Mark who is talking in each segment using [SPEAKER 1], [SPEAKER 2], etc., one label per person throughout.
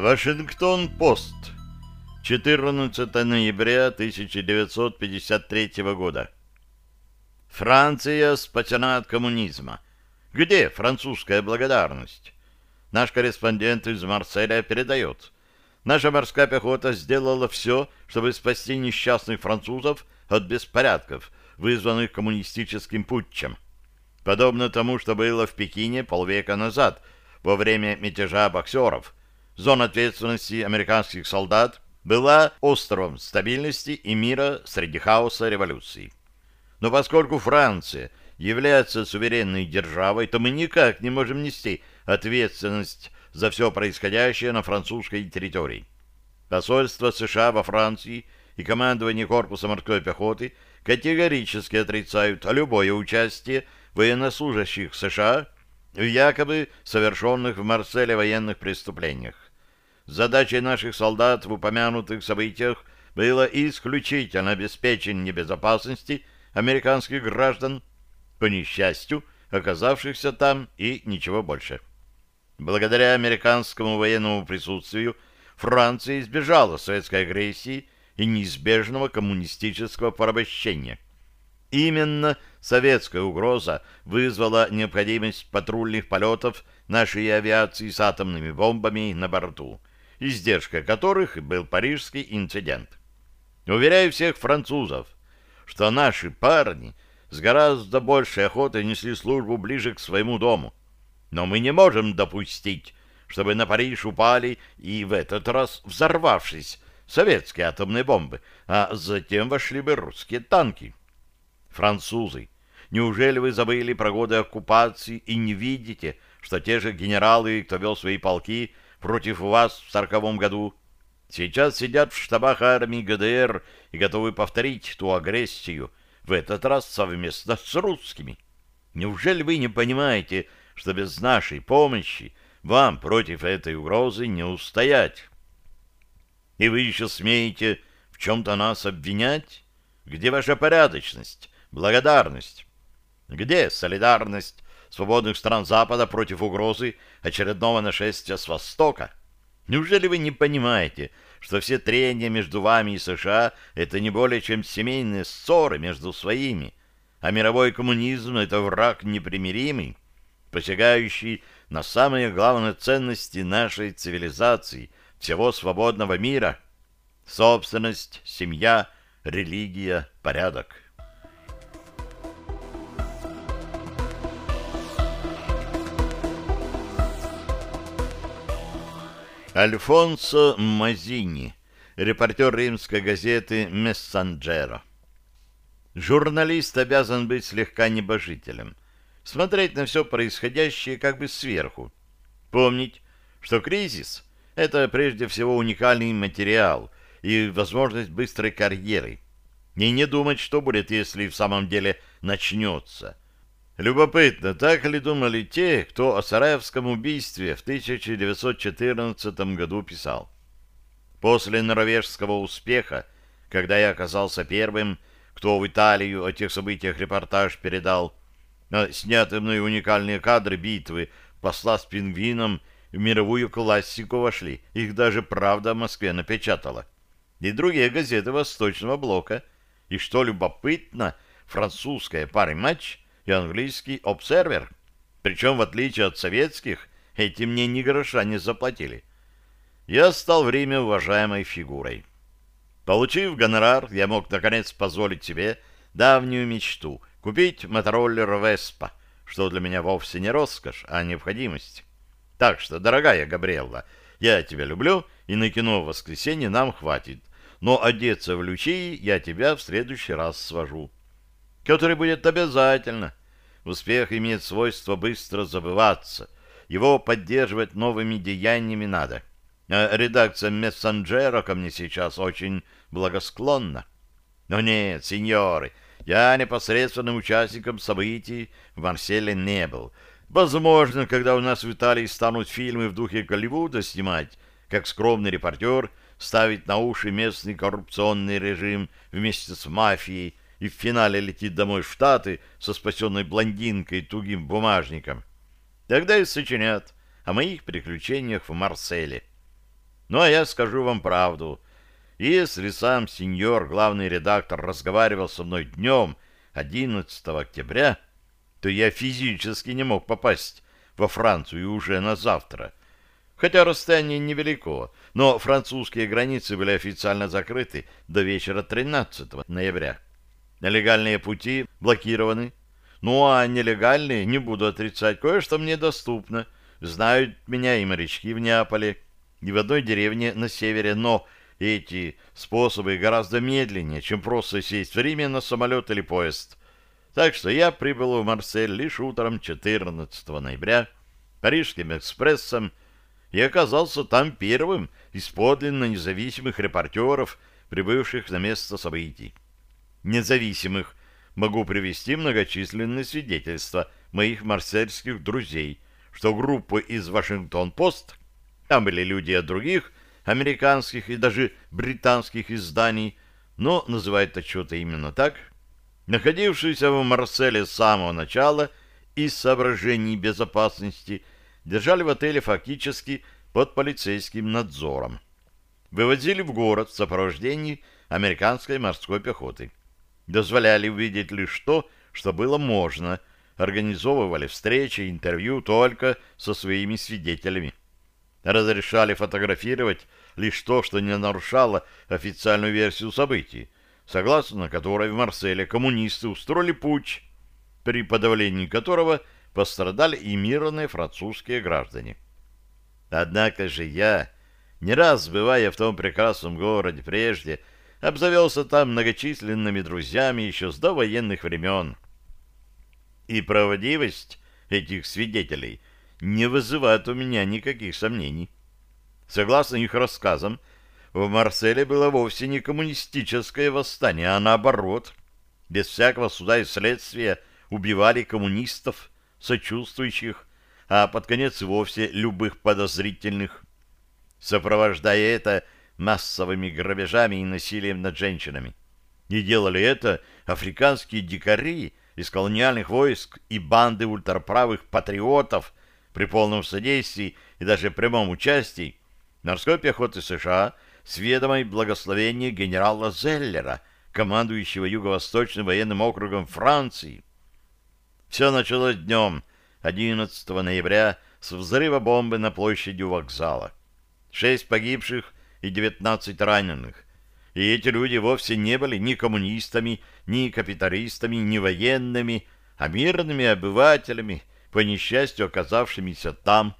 [SPEAKER 1] Вашингтон-Пост. 14 ноября 1953 года. Франция спасена от коммунизма. Где французская благодарность? Наш корреспондент из Марселя передает. Наша морская пехота сделала все, чтобы спасти несчастных французов от беспорядков, вызванных коммунистическим путчем. Подобно тому, что было в Пекине полвека назад, во время мятежа боксеров – зона ответственности американских солдат была островом стабильности и мира среди хаоса революции. Но поскольку Франция является суверенной державой, то мы никак не можем нести ответственность за все происходящее на французской территории. Посольство США во Франции и командование корпуса морской пехоты категорически отрицают любое участие военнослужащих США в якобы совершенных в Марселе военных преступлениях. Задачей наших солдат в упомянутых событиях было исключительно обеспечение безопасности американских граждан, по несчастью, оказавшихся там, и ничего больше. Благодаря американскому военному присутствию Франция избежала советской агрессии и неизбежного коммунистического порабощения. Именно советская угроза вызвала необходимость патрульных полетов нашей авиации с атомными бомбами на борту – издержка которых был парижский инцидент. Уверяю всех французов, что наши парни с гораздо большей охотой несли службу ближе к своему дому. Но мы не можем допустить, чтобы на Париж упали и в этот раз взорвавшись советские атомные бомбы, а затем вошли бы русские танки. Французы, неужели вы забыли про годы оккупации и не видите, что те же генералы, кто вел свои полки, против вас в сороковом году. Сейчас сидят в штабах армии ГДР и готовы повторить ту агрессию, в этот раз совместно с русскими. Неужели вы не понимаете, что без нашей помощи вам против этой угрозы не устоять? И вы еще смеете в чем-то нас обвинять? Где ваша порядочность, благодарность? Где солидарность свободных стран Запада против угрозы очередного нашествия с Востока. Неужели вы не понимаете, что все трения между вами и США — это не более чем семейные ссоры между своими, а мировой коммунизм — это враг непримиримый, посягающий на самые главные ценности нашей цивилизации, всего свободного мира — собственность, семья, религия, порядок. Альфонсо Мазини, репортер римской газеты «Мессанджеро». Журналист обязан быть слегка небожителем, смотреть на все происходящее как бы сверху. Помнить, что кризис — это прежде всего уникальный материал и возможность быстрой карьеры. И не думать, что будет, если в самом деле начнется. Любопытно, так ли думали те, кто о Сараевском убийстве в 1914 году писал? После норвежского успеха, когда я оказался первым, кто в Италию о тех событиях репортаж передал, снятые мной уникальные кадры битвы посла с пингвином в мировую классику вошли. Их даже «Правда» в Москве напечатала. И другие газеты Восточного блока. И что любопытно, французская пара матч и английский «Обсервер». Причем, в отличие от советских, эти мне ни гроша не заплатили. Я стал в Риме уважаемой фигурой. Получив гонорар, я мог наконец позволить себе давнюю мечту — купить мотороллер Веспа, что для меня вовсе не роскошь, а необходимость. Так что, дорогая Габриэлла, я тебя люблю, и на кино в воскресенье нам хватит. Но одеться в лючи я тебя в следующий раз свожу который будет обязательно. Успех имеет свойство быстро забываться. Его поддерживать новыми деяниями надо. А редакция мессенджера ко мне сейчас очень благосклонна. Но нет, сеньоры, я непосредственным участником событий в Марселе не был. Возможно, когда у нас в Италии станут фильмы в духе Голливуда снимать, как скромный репортер ставить на уши местный коррупционный режим вместе с мафией, и в финале летит домой в Штаты со спасенной блондинкой и тугим бумажником. Тогда и сочинят о моих приключениях в Марселе. Ну, а я скажу вам правду. Если сам сеньор, главный редактор, разговаривал со мной днем 11 октября, то я физически не мог попасть во Францию уже на завтра. Хотя расстояние невелико, но французские границы были официально закрыты до вечера 13 ноября. Нелегальные пути блокированы. Ну, а нелегальные, не буду отрицать, кое-что мне доступно. Знают меня и морячки в Неаполе, и в одной деревне на севере, но эти способы гораздо медленнее, чем просто сесть в на самолет или поезд. Так что я прибыл в Марсель лишь утром 14 ноября Парижским экспрессом и оказался там первым из подлинно независимых репортеров, прибывших на место событий. Независимых могу привести многочисленные свидетельства моих марсельских друзей, что группа из Вашингтон-Пост, там были люди от других американских и даже британских изданий, но называют отчеты именно так, находившиеся в Марселе с самого начала из соображений безопасности, держали в отеле фактически под полицейским надзором. Вывозили в город в сопровождении американской морской пехоты. Дозволяли увидеть лишь то, что было можно, организовывали встречи, интервью только со своими свидетелями. Разрешали фотографировать лишь то, что не нарушало официальную версию событий, согласно которой в Марселе коммунисты устроили путч, при подавлении которого пострадали и мирные французские граждане. Однако же я, не раз бывая в том прекрасном городе прежде, обзавелся там многочисленными друзьями еще с довоенных времен. И правдивость этих свидетелей не вызывает у меня никаких сомнений. Согласно их рассказам, в Марселе было вовсе не коммунистическое восстание, а наоборот. Без всякого суда и следствия убивали коммунистов, сочувствующих, а под конец вовсе любых подозрительных, сопровождая это массовыми грабежами и насилием над женщинами. И делали это африканские дикари из колониальных войск и банды ультраправых патриотов при полном содействии и даже прямом участии морской пехоты США с ведомой благословения генерала Зеллера, командующего Юго-Восточным военным округом Франции. Все началось днем 11 ноября с взрыва бомбы на площади вокзала. Шесть погибших и 19 раненых. И эти люди вовсе не были ни коммунистами, ни капиталистами, ни военными, а мирными обывателями, по несчастью оказавшимися там.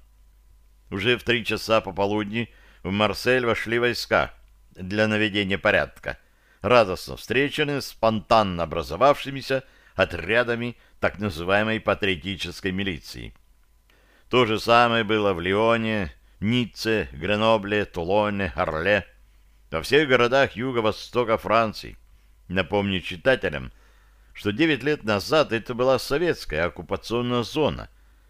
[SPEAKER 1] Уже в три часа пополудни в Марсель вошли войска для наведения порядка, радостно встречены спонтанно образовавшимися отрядами так называемой патриотической милиции. То же самое было в Лионе, Ницце, Гренобле, Тулоне, Орле, во всех городах юго-востока Франции. Напомню читателям, что 9 лет назад это была советская оккупационная зона.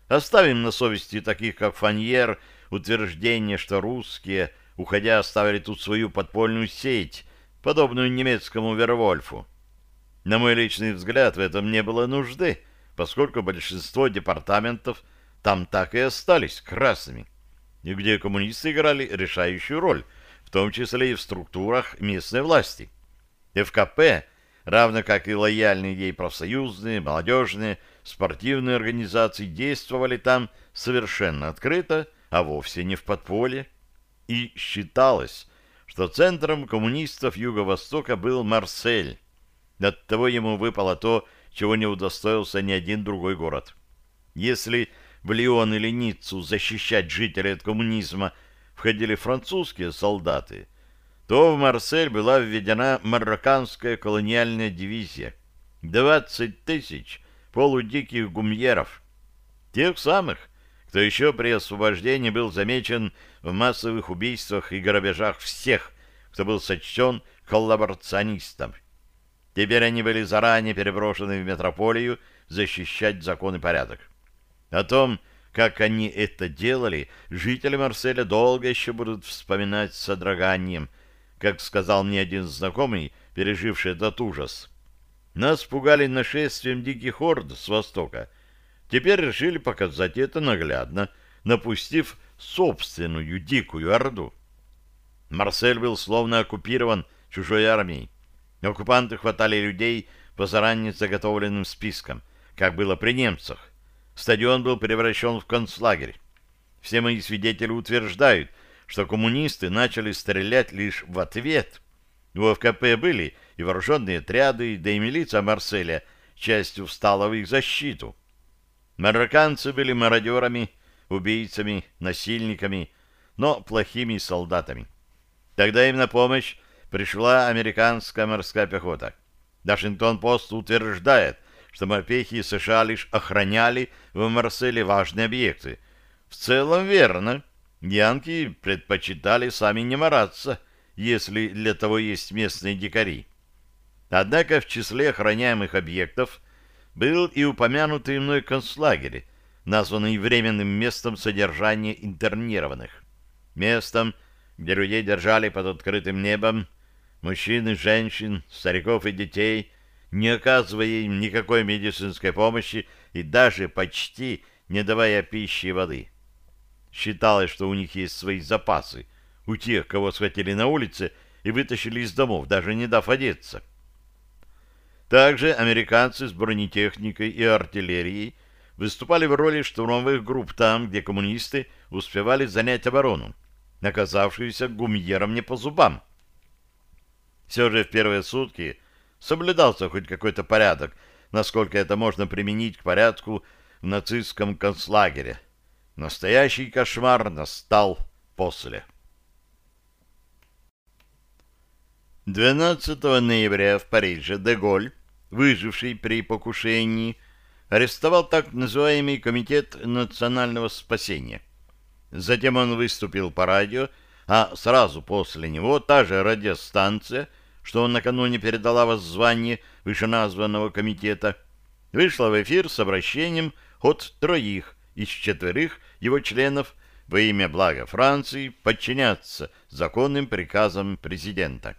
[SPEAKER 1] Оставим на совести таких, как Фаньер, утверждение, что русские, уходя, оставили тут свою подпольную сеть, подобную немецкому Вервольфу. На мой личный взгляд, в этом не было нужды, поскольку большинство департаментов там так и остались красными и где коммунисты играли решающую роль, в том числе и в структурах местной власти. ФКП, равно как и лояльные ей профсоюзные, молодежные, спортивные организации действовали там совершенно открыто, а вовсе не в подполье. И считалось, что центром коммунистов Юго-Востока был Марсель. Оттого ему выпало то, чего не удостоился ни один другой город. Если в Лион или Ниццу защищать жителей от коммунизма входили французские солдаты, то в Марсель была введена марокканская колониальная дивизия. 20 тысяч полудиких гумьеров. Тех самых, кто еще при освобождении был замечен в массовых убийствах и грабежах всех, кто был сочтен коллаборационистом. Теперь они были заранее переброшены в метрополию защищать закон и порядок. О том, как они это делали, жители Марселя долго еще будут вспоминать с содроганием, как сказал мне один знакомый, переживший этот ужас. Нас пугали нашествием диких орд с востока. Теперь решили показать это наглядно, напустив собственную дикую орду. Марсель был словно оккупирован чужой армией. Оккупанты хватали людей по заранее заготовленным спискам, как было при немцах. Стадион был превращен в концлагерь. Все мои свидетели утверждают, что коммунисты начали стрелять лишь в ответ. У ФКП были и вооруженные отряды, да и милиция Марселя частью встала в их защиту. Марокканцы были мародерами, убийцами, насильниками, но плохими солдатами. Тогда им на помощь пришла американская морская пехота. Вашингтон-Пост утверждает, что морпехи США лишь охраняли в Марселе важные объекты. В целом верно. Янки предпочитали сами не мараться, если для того есть местные дикари. Однако в числе охраняемых объектов был и упомянутый мной концлагерь, названный временным местом содержания интернированных. Местом, где людей держали под открытым небом, мужчин и женщин, стариков и детей, не оказывая им никакой медицинской помощи и даже почти не давая пищи и воды. Считалось, что у них есть свои запасы, у тех, кого схватили на улице и вытащили из домов, даже не дав одеться. Также американцы с бронетехникой и артиллерией выступали в роли штурмовых групп там, где коммунисты успевали занять оборону, наказавшуюся гумьером не по зубам. Все же в первые сутки соблюдался хоть какой-то порядок, насколько это можно применить к порядку в нацистском концлагере. Настоящий кошмар настал после. 12 ноября в Париже Деголь, выживший при покушении, арестовал так называемый Комитет национального спасения. Затем он выступил по радио, а сразу после него та же радиостанция – что он накануне передала воззвание вышеназванного комитета, вышла в эфир с обращением от троих из четверых его членов во имя блага Франции подчиняться законным приказам президента.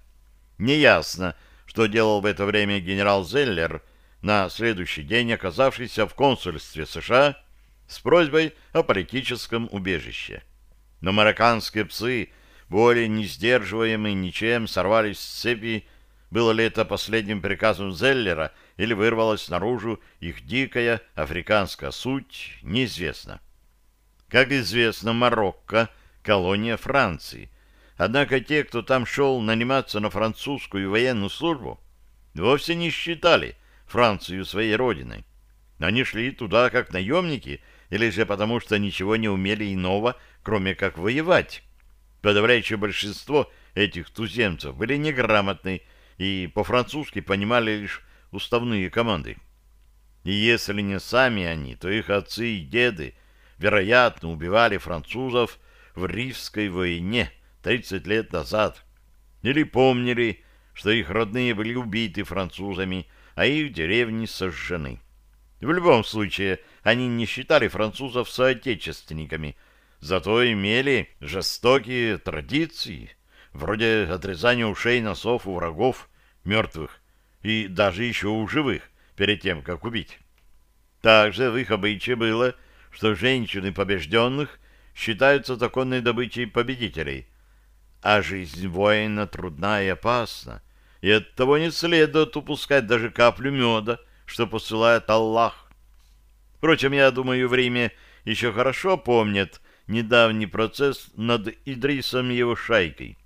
[SPEAKER 1] Неясно, что делал в это время генерал Зеллер, на следующий день оказавшийся в консульстве США с просьбой о политическом убежище. Но марокканские псы более не сдерживаемые ничем, сорвались с цепи. Было ли это последним приказом Зеллера или вырвалась наружу их дикая африканская суть, неизвестно. Как известно, Марокко — колония Франции. Однако те, кто там шел наниматься на французскую военную службу, вовсе не считали Францию своей родиной. Они шли туда как наемники, или же потому, что ничего не умели иного, кроме как воевать. Подавляющее большинство этих туземцев были неграмотны и по-французски понимали лишь уставные команды. И если не сами они, то их отцы и деды, вероятно, убивали французов в Ривской войне 30 лет назад. Или помнили, что их родные были убиты французами, а их деревни сожжены. В любом случае, они не считали французов соотечественниками – зато имели жестокие традиции, вроде отрезания ушей носов у врагов, мертвых, и даже еще у живых, перед тем, как убить. Также в их обычае было, что женщины побежденных считаются законной добычей победителей, а жизнь воина трудна и опасна, и оттого не следует упускать даже каплю меда, что посылает Аллах. Впрочем, я думаю, в Риме еще хорошо помнят недавний процесс над Идрисом и его шайкой.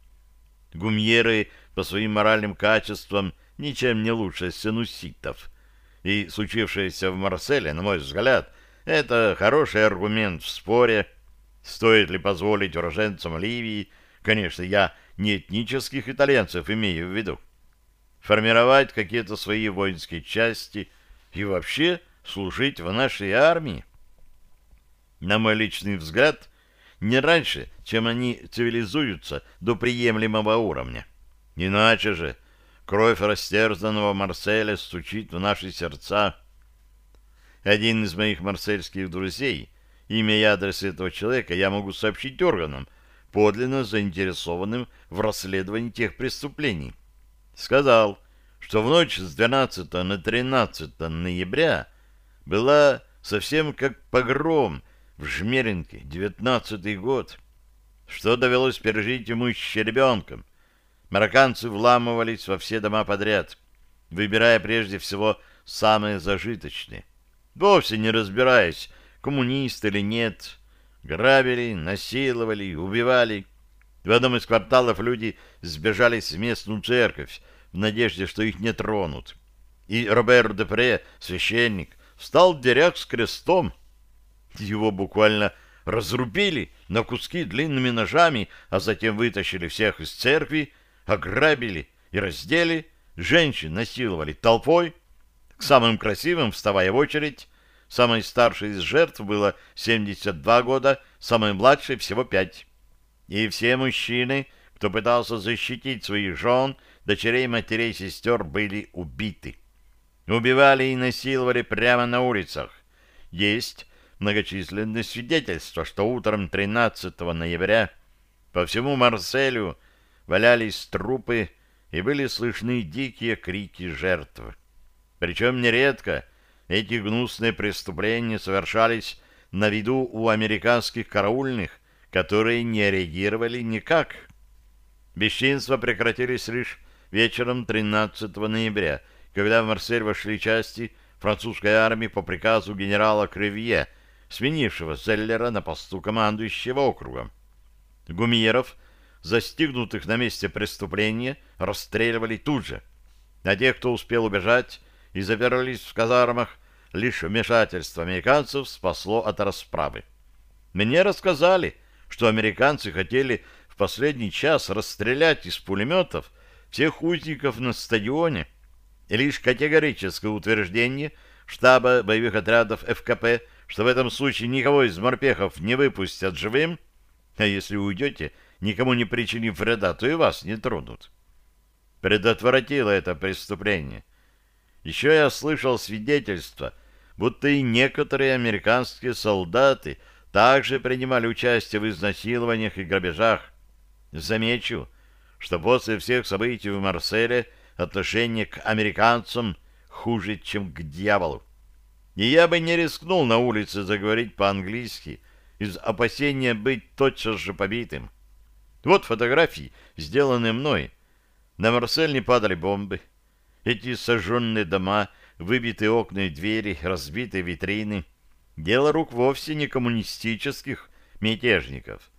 [SPEAKER 1] Гумьеры по своим моральным качествам ничем не лучше сенуситов. И случившееся в Марселе, на мой взгляд, это хороший аргумент в споре, стоит ли позволить уроженцам Ливии, конечно, я не этнических итальянцев имею в виду, формировать какие-то свои воинские части и вообще служить в нашей армии. На мой личный взгляд, не раньше, чем они цивилизуются до приемлемого уровня. Иначе же кровь растерзанного Марселя стучит в наши сердца. Один из моих марсельских друзей, имя и адрес этого человека я могу сообщить органам, подлинно заинтересованным в расследовании тех преступлений, сказал, что в ночь с 12 на 13 ноября была совсем как погром в Жмеринке, девятнадцатый год. что довелось пережить ему еще ребенком. Марокканцы вламывались во все дома подряд, выбирая прежде всего самые зажиточные. Вовсе не разбираясь, коммунист или нет, грабили, насиловали, убивали. В одном из кварталов люди сбежались в местную церковь в надежде, что их не тронут. И Робер Депре, священник, встал в дверях с крестом. Его буквально разрубили на куски длинными ножами, а затем вытащили всех из церкви, ограбили и раздели, женщин насиловали толпой, к самым красивым вставая в очередь. Самой старшей из жертв было 72 года, самой младшей всего 5. И все мужчины, кто пытался защитить своих жен, дочерей, матерей, сестер, были убиты. Убивали и насиловали прямо на улицах. Есть многочисленные свидетельства, что утром 13 ноября по всему Марселю валялись трупы и были слышны дикие крики жертв. Причем нередко эти гнусные преступления совершались на виду у американских караульных, которые не реагировали никак. Бесчинства прекратились лишь вечером 13 ноября, когда в Марсель вошли части французской армии по приказу генерала Кревье, сменившего Зеллера на посту командующего округом. Гумиеров, застигнутых на месте преступления, расстреливали тут же, а тех, кто успел убежать и заперлись в казармах, лишь вмешательство американцев спасло от расправы. Мне рассказали, что американцы хотели в последний час расстрелять из пулеметов всех узников на стадионе, и лишь категорическое утверждение штаба боевых отрядов ФКП – что в этом случае никого из морпехов не выпустят живым, а если уйдете, никому не причинив вреда, то и вас не тронут. Предотвратило это преступление. Еще я слышал свидетельства, будто и некоторые американские солдаты также принимали участие в изнасилованиях и грабежах. Замечу, что после всех событий в Марселе отношение к американцам хуже, чем к дьяволу. И я бы не рискнул на улице заговорить по-английски из опасения быть тотчас же побитым. Вот фотографии, сделанные мной. На Марсель не падали бомбы. Эти сожженные дома, выбитые окна и двери, разбитые витрины. Дело рук вовсе не коммунистических мятежников,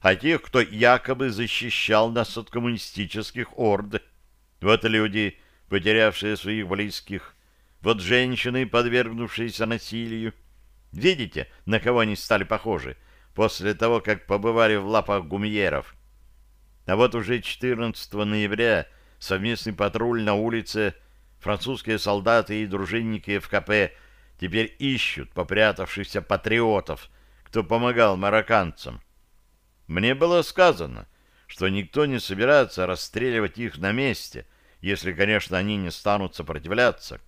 [SPEAKER 1] а тех, кто якобы защищал нас от коммунистических орд. Вот люди, потерявшие своих близких, вот женщины, подвергнувшиеся насилию. Видите, на кого они стали похожи после того, как побывали в лапах гумьеров? А вот уже 14 ноября совместный патруль на улице, французские солдаты и дружинники ФКП теперь ищут попрятавшихся патриотов, кто помогал марокканцам. Мне было сказано, что никто не собирается расстреливать их на месте, если, конечно, они не станут сопротивляться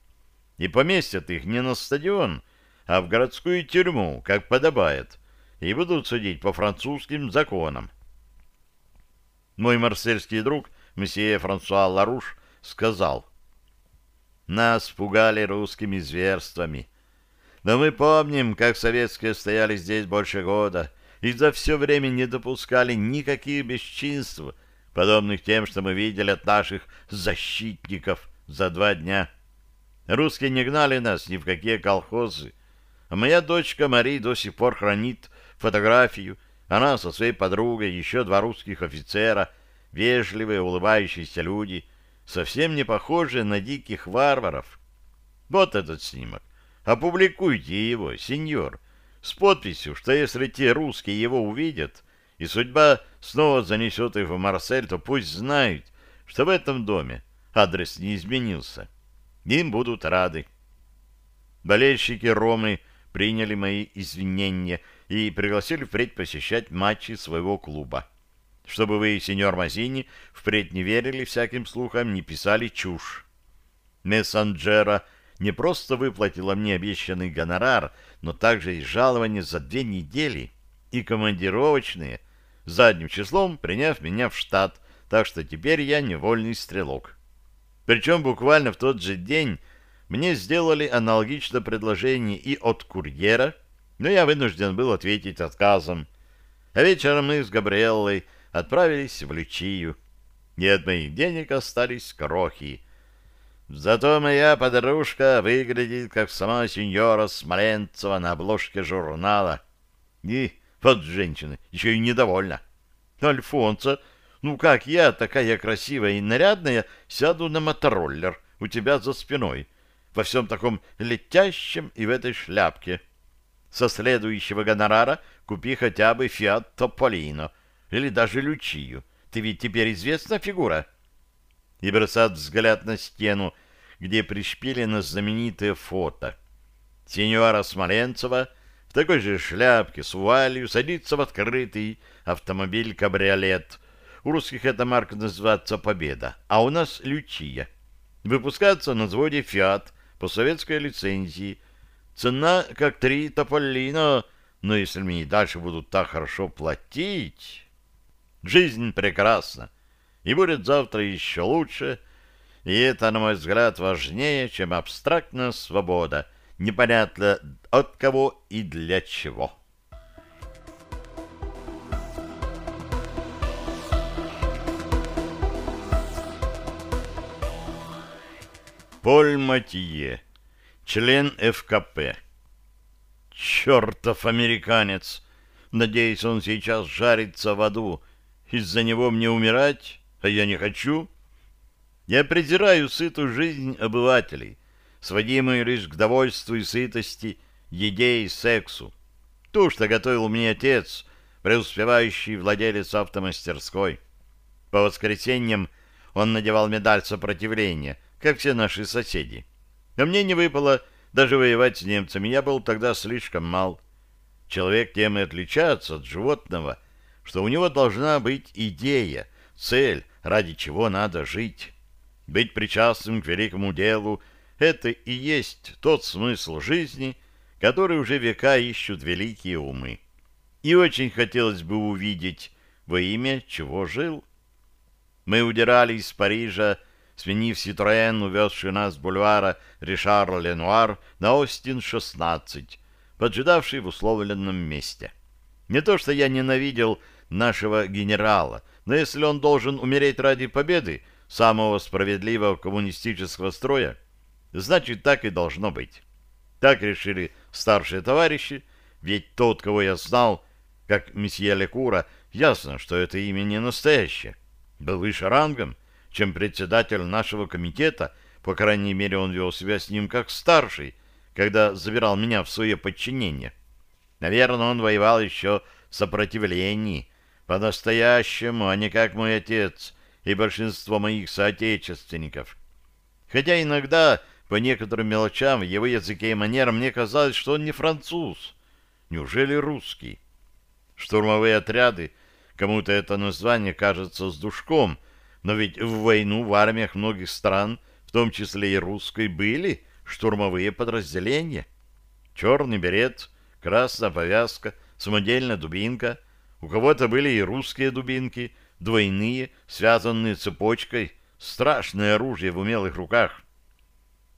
[SPEAKER 1] и поместят их не на стадион, а в городскую тюрьму, как подобает, и будут судить по французским законам. Мой марсельский друг, месье Франсуа Ларуш, сказал, «Нас пугали русскими зверствами, но мы помним, как советские стояли здесь больше года и за все время не допускали никаких бесчинств, подобных тем, что мы видели от наших защитников за два дня». Русские не гнали нас ни в какие колхозы. А моя дочка Мари до сих пор хранит фотографию. Она со своей подругой, еще два русских офицера, вежливые, улыбающиеся люди, совсем не похожие на диких варваров. Вот этот снимок. Опубликуйте его, сеньор, с подписью, что если те русские его увидят, и судьба снова занесет их в Марсель, то пусть знают, что в этом доме адрес не изменился. Им будут рады. Болельщики Ромы приняли мои извинения и пригласили впредь посещать матчи своего клуба. Чтобы вы, сеньор Мазини, впредь не верили всяким слухам, не писали чушь. Мессанджера не просто выплатила мне обещанный гонорар, но также и жалование за две недели и командировочные, задним числом приняв меня в штат, так что теперь я невольный стрелок. Причем буквально в тот же день мне сделали аналогичное предложение и от курьера, но я вынужден был ответить отказом. А вечером мы с Габриэллой отправились в Лючию. И от моих денег остались крохи. Зато моя подружка выглядит, как сама сеньора Смоленцева на обложке журнала. И вот женщина, еще и недовольна. Альфонса, ну как я, такая красивая и нарядная, сяду на мотороллер у тебя за спиной, во всем таком летящем и в этой шляпке. Со следующего гонорара купи хотя бы Фиат Тополино или даже Лючию. Ты ведь теперь известна фигура. И бросает взгляд на стену, где пришпилено знаменитое фото. Сеньора Смоленцева в такой же шляпке с вуалью садится в открытый автомобиль-кабриолет. У русских эта марка называется «Победа», а у нас «Лючия». Выпускается на заводе «Фиат» по советской лицензии. Цена как три тополино, но если мне дальше будут так хорошо платить... Жизнь прекрасна, и будет завтра еще лучше, и это, на мой взгляд, важнее, чем абстрактная свобода, непонятно от кого и для чего. Поль Матье, член ФКП. Чертов американец! Надеюсь, он сейчас жарится в аду. Из-за него мне умирать, а я не хочу. Я презираю сытую жизнь обывателей, сводимую лишь к довольству и сытости, еде и сексу. То, что готовил мне отец, преуспевающий владелец автомастерской. По воскресеньям он надевал медаль сопротивления, как все наши соседи. А мне не выпало даже воевать с немцами, я был тогда слишком мал. Человек тем и отличается от животного, что у него должна быть идея, цель, ради чего надо жить. Быть причастным к великому делу — это и есть тот смысл жизни, который уже века ищут великие умы. И очень хотелось бы увидеть, во имя чего жил. Мы удирали из Парижа сменив Ситроен, увезший нас с бульвара Ришар-Ленуар на Остин-16, поджидавший в условленном месте. Не то что я ненавидел нашего генерала, но если он должен умереть ради победы самого справедливого коммунистического строя, значит, так и должно быть. Так решили старшие товарищи, ведь тот, кого я знал, как месье Лекура, ясно, что это имя не настоящее, был выше рангом, чем председатель нашего комитета, по крайней мере, он вел себя с ним как старший, когда забирал меня в свое подчинение. Наверное, он воевал еще в сопротивлении, по-настоящему, а не как мой отец и большинство моих соотечественников. Хотя иногда, по некоторым мелочам, в его языке и манерам мне казалось, что он не француз. Неужели русский? Штурмовые отряды, кому-то это название кажется с душком — но ведь в войну в армиях многих стран, в том числе и русской, были штурмовые подразделения. Черный берет, красная повязка, самодельная дубинка. У кого-то были и русские дубинки, двойные, связанные цепочкой, страшное оружие в умелых руках.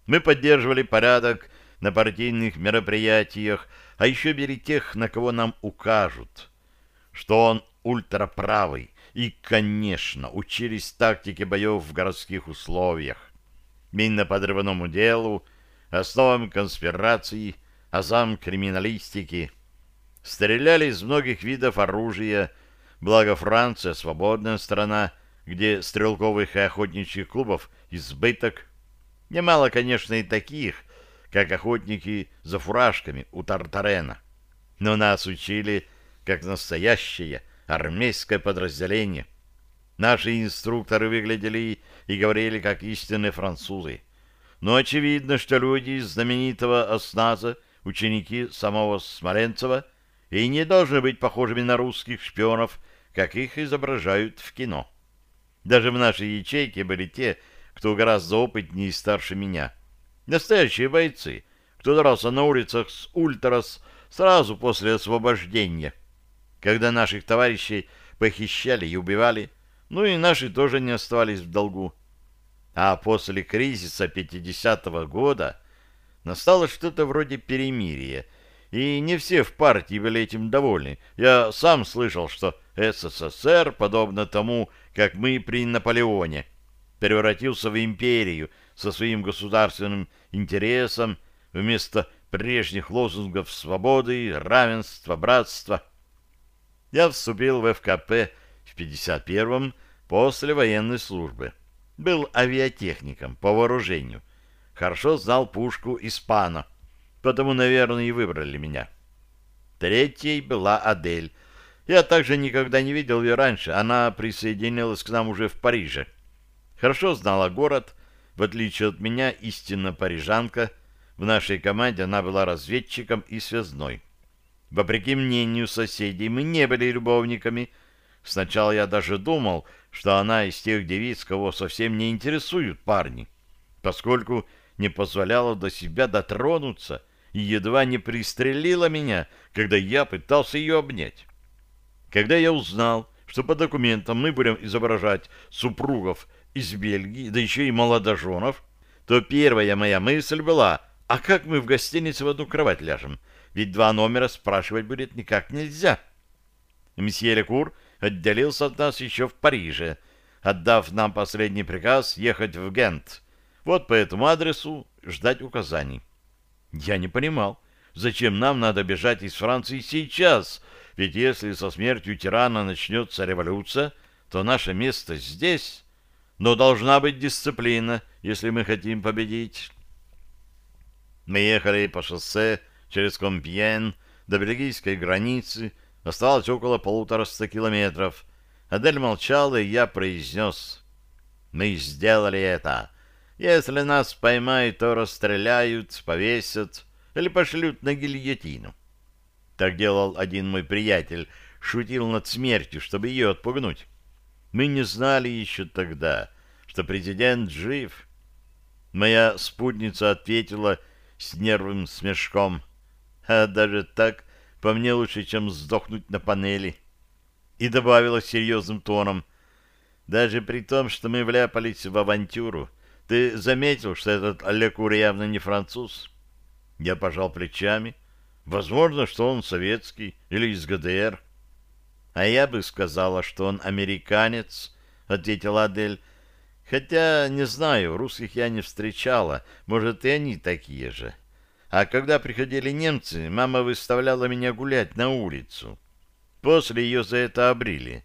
[SPEAKER 1] Мы поддерживали порядок на партийных мероприятиях, а еще бери тех, на кого нам укажут, что он ультраправый, и, конечно, учились тактике боев в городских условиях, минно-подрывному делу, основам конспирации, азам криминалистики. Стреляли из многих видов оружия, благо Франция — свободная страна, где стрелковых и охотничьих клубов избыток. Немало, конечно, и таких, как охотники за фуражками у Тартарена. Но нас учили как настоящее — армейское подразделение. Наши инструкторы выглядели и говорили как истинные французы. Но очевидно, что люди из знаменитого осназа, ученики самого Смоленцева, и не должны быть похожими на русских шпионов, как их изображают в кино. Даже в нашей ячейке были те, кто гораздо опытнее и старше меня. Настоящие бойцы, кто дрался на улицах с ультрас сразу после освобождения – когда наших товарищей похищали и убивали, ну и наши тоже не оставались в долгу. А после кризиса 50-го года настало что-то вроде перемирия, и не все в партии были этим довольны. Я сам слышал, что СССР, подобно тому, как мы при Наполеоне, превратился в империю со своим государственным интересом вместо прежних лозунгов свободы, равенства, братства. Я вступил в ФКП в 51-м после военной службы. Был авиатехником по вооружению. Хорошо знал пушку «Испана», потому, наверное, и выбрали меня. Третьей была Адель. Я также никогда не видел ее раньше. Она присоединилась к нам уже в Париже. Хорошо знала город. В отличие от меня, истинно парижанка. В нашей команде она была разведчиком и связной. Вопреки мнению соседей, мы не были любовниками. Сначала я даже думал, что она из тех девиц, кого совсем не интересуют парни, поскольку не позволяла до себя дотронуться и едва не пристрелила меня, когда я пытался ее обнять. Когда я узнал, что по документам мы будем изображать супругов из Бельгии, да еще и молодоженов, то первая моя мысль была, а как мы в гостинице в одну кровать ляжем? Ведь два номера спрашивать будет никак нельзя. Месье Лекур отделился от нас еще в Париже, отдав нам последний приказ ехать в Гент. Вот по этому адресу ждать указаний. Я не понимал, зачем нам надо бежать из Франции сейчас, ведь если со смертью тирана начнется революция, то наше место здесь. Но должна быть дисциплина, если мы хотим победить. Мы ехали по шоссе через Компьен до бельгийской границы, осталось около полутораста километров. Адель молчала, и я произнес. «Мы сделали это. Если нас поймают, то расстреляют, повесят или пошлют на гильотину». Так делал один мой приятель, шутил над смертью, чтобы ее отпугнуть. Мы не знали еще тогда, что президент жив. Моя спутница ответила с нервным смешком. А даже так по мне лучше, чем сдохнуть на панели. И добавила серьезным тоном. Даже при том, что мы вляпались в авантюру, ты заметил, что этот Лекур явно не француз? Я пожал плечами. — Возможно, что он советский или из ГДР. А я бы сказала, что он американец, ответила Адель. Хотя, не знаю, русских я не встречала, может, и они такие же. А когда приходили немцы, мама выставляла меня гулять на улицу. После ее за это обрили.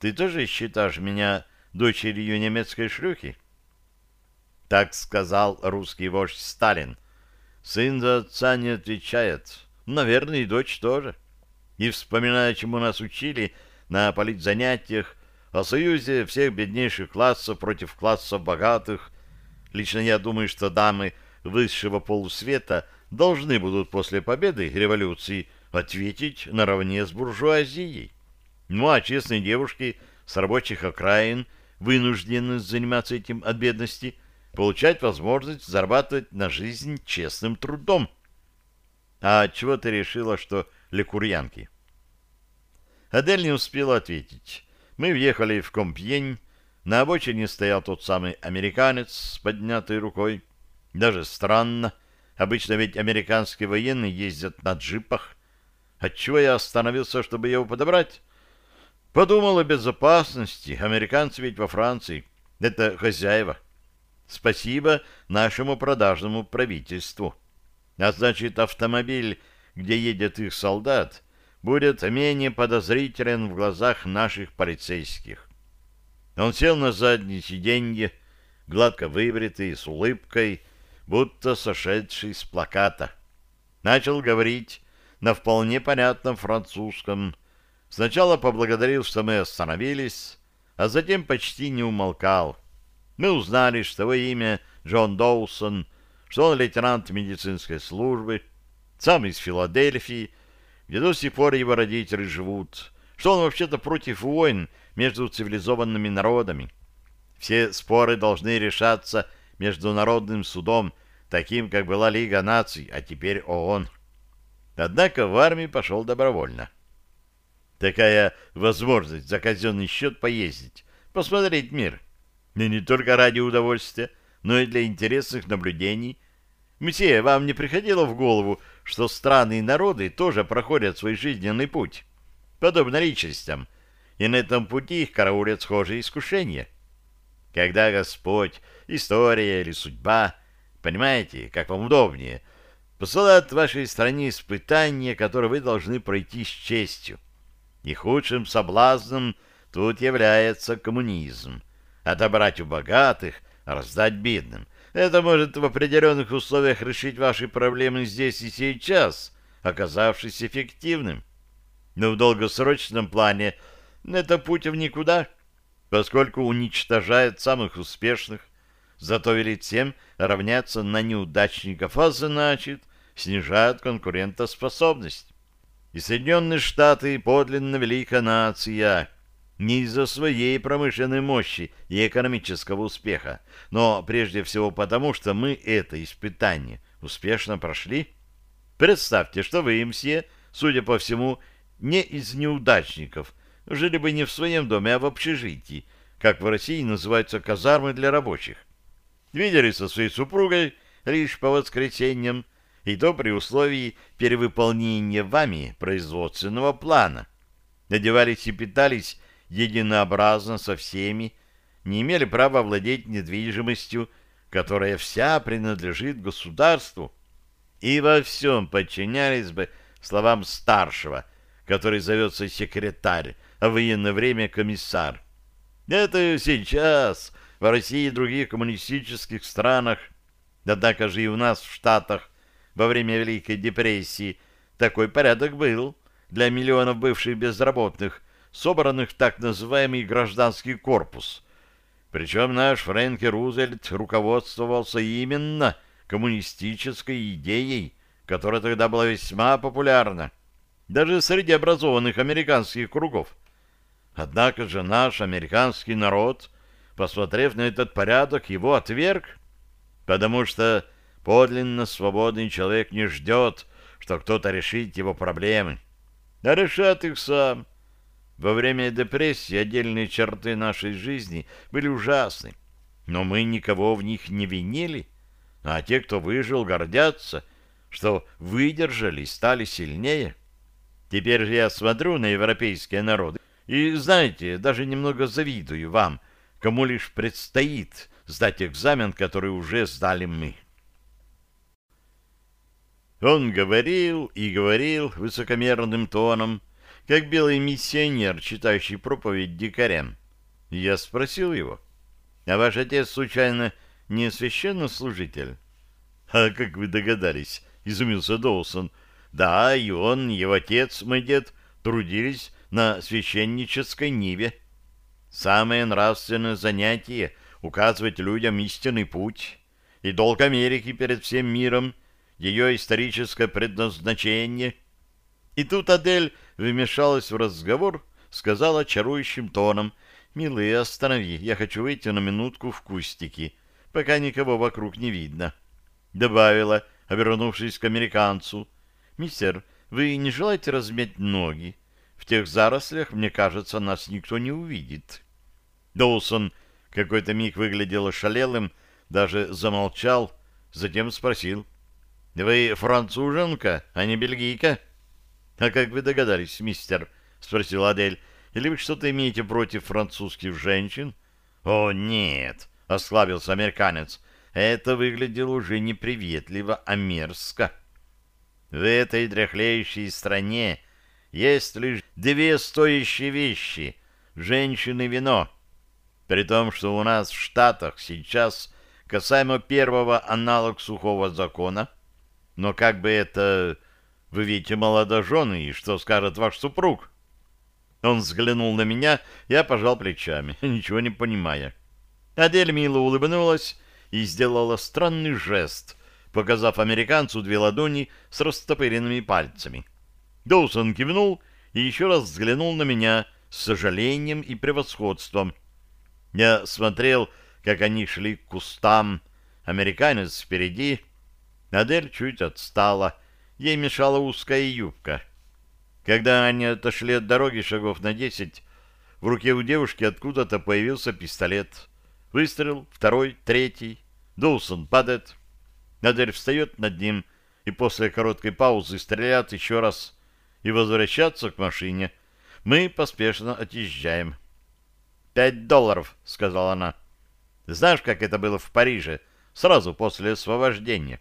[SPEAKER 1] Ты тоже считаешь меня дочерью немецкой шлюхи? Так сказал русский вождь Сталин. Сын за отца не отвечает. Наверное, и дочь тоже. И вспоминая, чему нас учили на политзанятиях, о союзе всех беднейших классов против классов богатых, лично я думаю, что дамы высшего полусвета должны будут после победы революции ответить наравне с буржуазией. Ну а честные девушки с рабочих окраин, вынуждены заниматься этим от бедности, получать возможность зарабатывать на жизнь честным трудом. А чего ты решила, что лекурьянки? Адель не успела ответить. Мы въехали в Компьень. На обочине стоял тот самый американец с поднятой рукой. Даже странно. Обычно ведь американские военные ездят на джипах. Отчего я остановился, чтобы его подобрать? Подумал о безопасности. Американцы ведь во Франции. Это хозяева. Спасибо нашему продажному правительству. А значит, автомобиль, где едет их солдат, будет менее подозрителен в глазах наших полицейских. Он сел на заднее сиденье, гладко выбритый, с улыбкой, будто сошедший с плаката. Начал говорить на вполне понятном французском. Сначала поблагодарил, что мы остановились, а затем почти не умолкал. Мы узнали, что его имя Джон Доусон — что он лейтенант медицинской службы, сам из Филадельфии, где до сих пор его родители живут, что он вообще-то против войн между цивилизованными народами. Все споры должны решаться международным судом, таким, как была Лига наций, а теперь ООН. Однако в армию пошел добровольно. Такая возможность за казенный счет поездить, посмотреть мир. И не только ради удовольствия, но и для интересных наблюдений Мсье, вам не приходило в голову, что страны и народы тоже проходят свой жизненный путь, подобно личностям, и на этом пути их караулят схожие искушения? Когда Господь, история или судьба, понимаете, как вам удобнее, посылает вашей стране испытания, которые вы должны пройти с честью. И худшим соблазном тут является коммунизм. Отобрать у богатых, раздать бедным. Это может в определенных условиях решить ваши проблемы здесь и сейчас, оказавшись эффективным. Но в долгосрочном плане это путь в никуда — поскольку уничтожает самых успешных, зато велит всем равняться на неудачников, а значит, снижает конкурентоспособность. И Соединенные Штаты подлинно великая нация, не из-за своей промышленной мощи и экономического успеха, но прежде всего потому, что мы это испытание успешно прошли. Представьте, что вы, все, судя по всему, не из неудачников – жили бы не в своем доме, а в общежитии, как в России называются казармы для рабочих. Видели со своей супругой лишь по воскресеньям, и то при условии перевыполнения вами производственного плана. Надевались и питались единообразно со всеми, не имели права владеть недвижимостью, которая вся принадлежит государству, и во всем подчинялись бы словам старшего, который зовется секретарь, а в военное время комиссар. Это сейчас в России и других коммунистических странах, однако же и у нас в Штатах во время Великой депрессии такой порядок был для миллионов бывших безработных, собранных в так называемый гражданский корпус. Причем наш Фрэнки Рузвельт руководствовался именно коммунистической идеей, которая тогда была весьма популярна, даже среди образованных американских кругов. Однако же наш американский народ, посмотрев на этот порядок, его отверг, потому что подлинно свободный человек не ждет, что кто-то решит его проблемы, а решат их сам. Во время депрессии отдельные черты нашей жизни были ужасны, но мы никого в них не винили, а те, кто выжил, гордятся, что выдержали и стали сильнее. Теперь же я смотрю на европейские народы, и, знаете, даже немного завидую вам, кому лишь предстоит сдать экзамен, который уже сдали мы. Он говорил и говорил высокомерным тоном, как белый миссионер, читающий проповедь дикарям. Я спросил его, а ваш отец, случайно, не священнослужитель? — А как вы догадались, — изумился Доусон. — Да, и он, и его отец, мой дед, трудились на священнической ниве. Самое нравственное занятие — указывать людям истинный путь, и долг Америки перед всем миром, ее историческое предназначение. И тут Адель вмешалась в разговор, сказала чарующим тоном, «Милый, останови, я хочу выйти на минутку в кустики, пока никого вокруг не видно». Добавила, обернувшись к американцу, «Мистер, вы не желаете размять ноги? В тех зарослях, мне кажется, нас никто не увидит. Доусон какой-то миг выглядел ошалелым, даже замолчал, затем спросил. — Вы француженка, а не бельгийка? — А как вы догадались, мистер? — спросил Адель. — Или вы что-то имеете против французских женщин? — О, нет, — осклабился американец. Это выглядело уже неприветливо, а мерзко. В этой дряхлеющей стране есть лишь две стоящие вещи — женщины вино. При том, что у нас в Штатах сейчас касаемо первого аналог сухого закона, но как бы это... Вы видите молодожены, и что скажет ваш супруг? Он взглянул на меня, я пожал плечами, ничего не понимая. Адель мило улыбнулась и сделала странный жест, показав американцу две ладони с растопыренными пальцами. Доусон кивнул и еще раз взглянул на меня с сожалением и превосходством. Я смотрел, как они шли к кустам, американец впереди, Адель чуть отстала, ей мешала узкая юбка. Когда они отошли от дороги шагов на десять, в руке у девушки откуда-то появился пистолет. Выстрел, второй, третий. Доусон падает. Адель встает над ним и после короткой паузы стреляет еще раз и возвращаться к машине. Мы поспешно отъезжаем. «Пять долларов», — сказала она. «Знаешь, как это было в Париже, сразу после освобождения?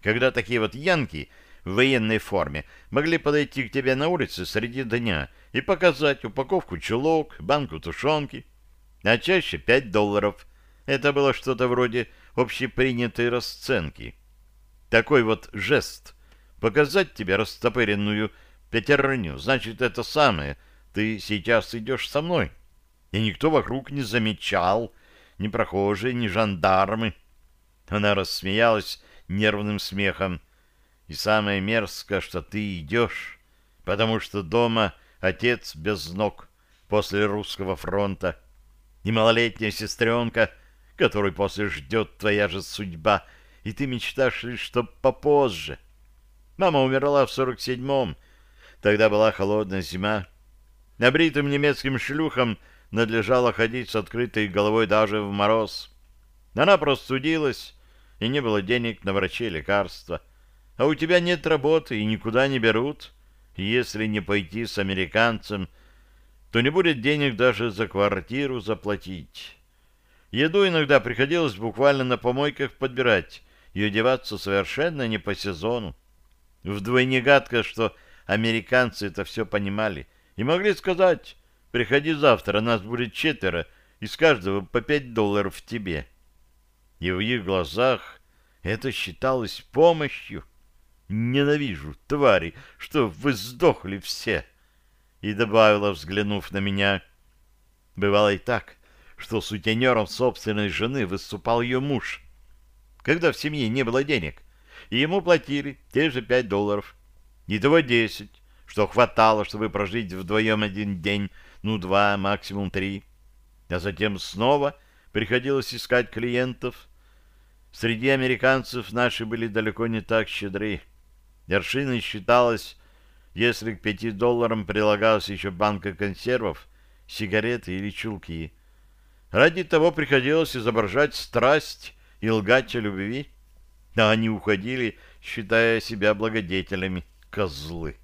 [SPEAKER 1] Когда такие вот янки в военной форме могли подойти к тебе на улице среди дня и показать упаковку чулок, банку тушенки, а чаще пять долларов. Это было что-то вроде общепринятой расценки. Такой вот жест — показать тебе растопыренную пятерню, значит, это самое, ты сейчас идешь со мной. И никто вокруг не замечал, ни прохожие, ни жандармы. Она рассмеялась нервным смехом. И самое мерзкое, что ты идешь, потому что дома отец без ног после русского фронта, и малолетняя сестренка, которую после ждет твоя же судьба, и ты мечтаешь лишь, чтоб попозже. Мама умерла в сорок седьмом, тогда была холодная зима. Набритым немецким шлюхам надлежало ходить с открытой головой даже в мороз. Она простудилась, и не было денег на врачей лекарства. А у тебя нет работы и никуда не берут. Если не пойти с американцем, то не будет денег даже за квартиру заплатить. Еду иногда приходилось буквально на помойках подбирать и одеваться совершенно не по сезону. Вдвойне гадко, что американцы это все понимали и могли сказать, приходи завтра, нас будет четверо, из каждого по пять долларов тебе и в их глазах это считалось помощью. Ненавижу, твари, что вы сдохли все. И добавила, взглянув на меня, бывало и так, что сутенером собственной жены выступал ее муж, когда в семье не было денег, и ему платили те же пять долларов, не того десять, что хватало, чтобы прожить вдвоем один день, ну два, максимум три. А затем снова приходилось искать клиентов, Среди американцев наши были далеко не так щедры. Вершиной считалось, если к пяти долларам прилагалась еще банка консервов, сигареты или чулки. Ради того приходилось изображать страсть и лгать о любви. А они уходили, считая себя благодетелями, козлы.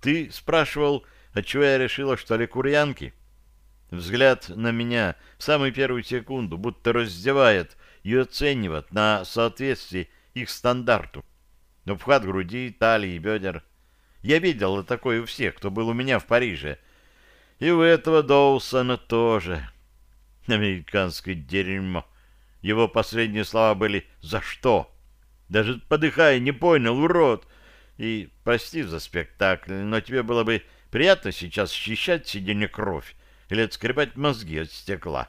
[SPEAKER 1] Ты спрашивал, отчего я решила, что ли курьянки? Взгляд на меня в самую первую секунду будто раздевает и оценивать на соответствие их стандарту. Но вхват груди, талии, бедер. Я видел такое у всех, кто был у меня в Париже. И у этого Доусона тоже. Американское дерьмо. Его последние слова были «За что?». Даже подыхая, не понял, урод. И прости за спектакль, но тебе было бы приятно сейчас счищать сиденье кровь или отскребать мозги от стекла.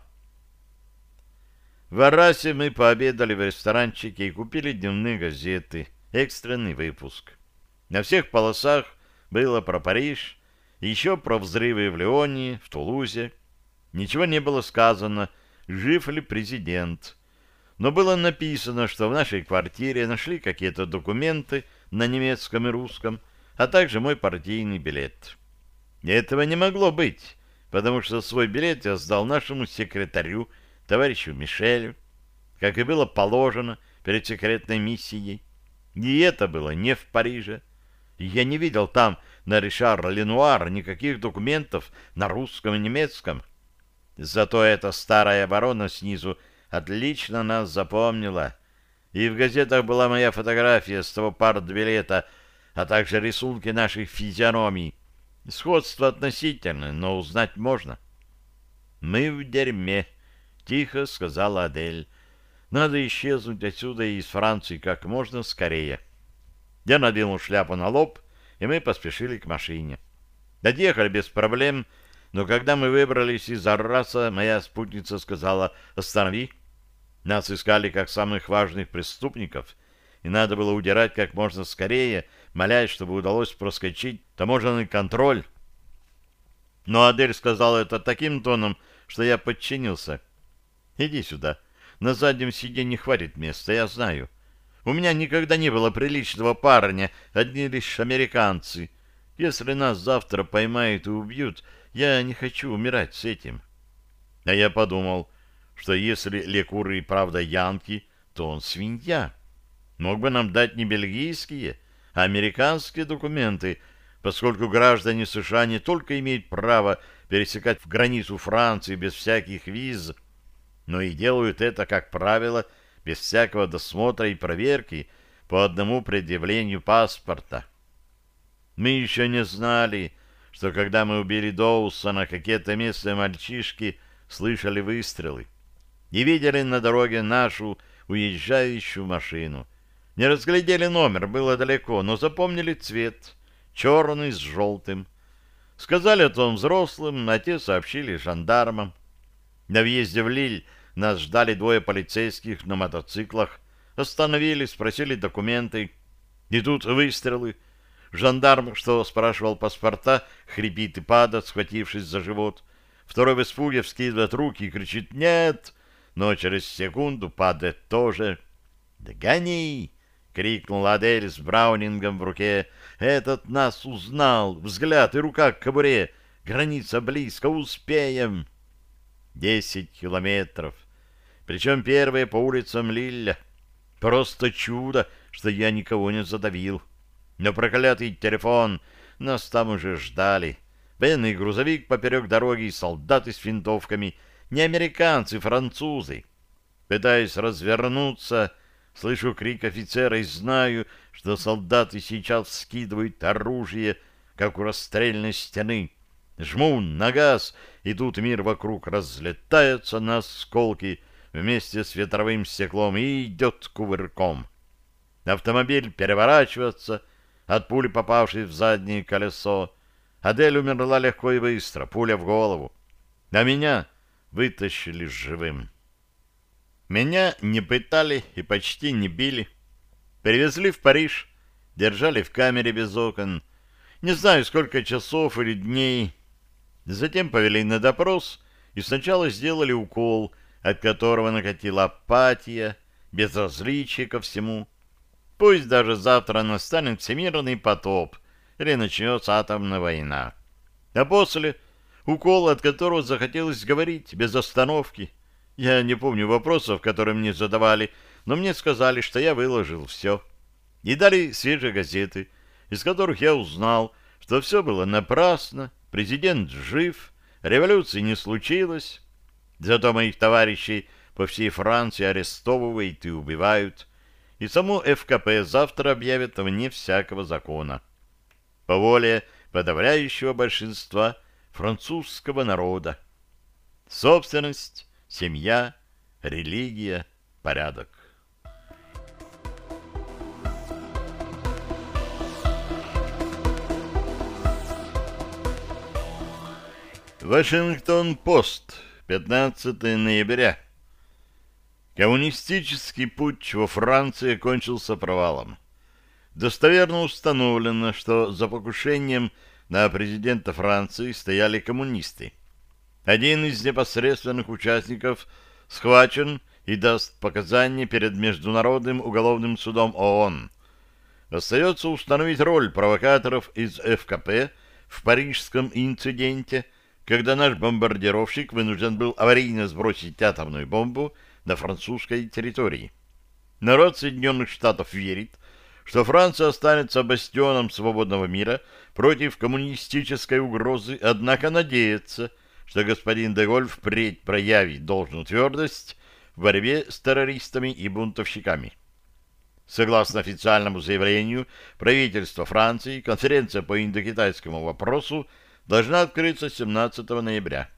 [SPEAKER 1] В Арасе мы пообедали в ресторанчике и купили дневные газеты, экстренный выпуск. На всех полосах было про Париж, еще про взрывы в Леоне, в Тулузе. Ничего не было сказано, жив ли президент. Но было написано, что в нашей квартире нашли какие-то документы на немецком и русском, а также мой партийный билет. Этого не могло быть, потому что свой билет я сдал нашему секретарю товарищу Мишелю, как и было положено перед секретной миссией. И это было не в Париже. Я не видел там на Ришар Ленуар никаких документов на русском и немецком. Зато эта старая ворона снизу отлично нас запомнила. И в газетах была моя фотография с того партбилета, а также рисунки наших физиономий. Сходство относительное, но узнать можно. Мы в дерьме, — тихо сказала Адель. «Надо исчезнуть отсюда и из Франции как можно скорее». Я надвинул шляпу на лоб, и мы поспешили к машине. Доехали без проблем, но когда мы выбрались из Арраса, моя спутница сказала «Останови». Нас искали как самых важных преступников, и надо было удирать как можно скорее, молясь, чтобы удалось проскочить таможенный контроль. Но Адель сказала это таким тоном, что я подчинился — Иди сюда. На заднем сиденье хватит места, я знаю. У меня никогда не было приличного парня, одни лишь американцы. Если нас завтра поймают и убьют, я не хочу умирать с этим. А я подумал, что если Лекуры и правда янки, то он свинья. мог бы нам дать не бельгийские, а американские документы, поскольку граждане США не только имеют право пересекать в границу Франции без всяких виз, но и делают это, как правило, без всякого досмотра и проверки по одному предъявлению паспорта. Мы еще не знали, что когда мы убили Доусона, какие-то местные мальчишки слышали выстрелы и видели на дороге нашу уезжающую машину. Не разглядели номер, было далеко, но запомнили цвет, черный с желтым. Сказали о том взрослым, а те сообщили жандармам. На въезде в Лиль нас ждали двое полицейских на мотоциклах. Остановились, спросили документы. И тут выстрелы. Жандарм, что спрашивал паспорта, хрипит и падает, схватившись за живот. Второй в испуге вскидывает руки и кричит «Нет!», но через секунду падает тоже. «Догони!» — крикнул Адель с браунингом в руке. «Этот нас узнал! Взгляд и рука к кобуре! Граница близко! Успеем!» Десять километров. Причем первые по улицам Лилля. Просто чудо, что я никого не задавил. Но проклятый телефон нас там уже ждали. Военный грузовик поперек дороги и солдаты с винтовками. Не американцы, французы. Пытаясь развернуться, слышу крик офицера и знаю, что солдаты сейчас скидывают оружие, как у расстрельной стены. Жму на газ, и тут мир вокруг разлетается на осколки вместе с ветровым стеклом и идет кувырком. Автомобиль переворачивается от пули, попавшей в заднее колесо. Адель умерла легко и быстро, пуля в голову. А меня вытащили живым. Меня не пытали и почти не били. Перевезли в Париж, держали в камере без окон. Не знаю, сколько часов или дней, Затем повели на допрос и сначала сделали укол, от которого накатила апатия, безразличие ко всему. Пусть даже завтра настанет всемирный потоп или начнется атомная война. А после укол, от которого захотелось говорить без остановки. Я не помню вопросов, которые мне задавали, но мне сказали, что я выложил все. И дали свежие газеты, из которых я узнал, что все было напрасно, Президент жив, революции не случилось. Зато моих товарищей по всей Франции арестовывают и убивают. И саму ФКП завтра объявят вне всякого закона. По воле подавляющего большинства французского народа. Собственность, семья, религия, порядок. Вашингтон-Пост, 15 ноября. Коммунистический путь во Франции кончился провалом. Достоверно установлено, что за покушением на президента Франции стояли коммунисты. Один из непосредственных участников схвачен и даст показания перед Международным уголовным судом ООН. Остается установить роль провокаторов из ФКП в парижском инциденте – когда наш бомбардировщик вынужден был аварийно сбросить атомную бомбу на французской территории. Народ Соединенных Штатов верит, что Франция останется бастионом свободного мира против коммунистической угрозы, однако надеется, что господин Деголь впредь проявит должную твердость в борьбе с террористами и бунтовщиками. Согласно официальному заявлению правительства Франции, конференция по индокитайскому вопросу должна открыться 17 ноября.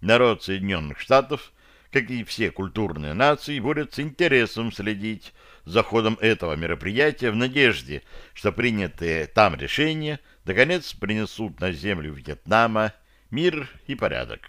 [SPEAKER 1] Народ Соединенных Штатов, как и все культурные нации, будет с интересом следить за ходом этого мероприятия в надежде, что принятые там решения наконец принесут на землю Вьетнама мир и порядок.